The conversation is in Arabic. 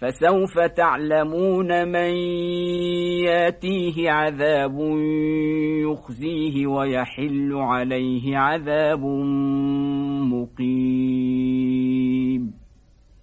فسوف تعلمون من ياتيه عذاب يخزيه ويحل عليه عذاب مقيم.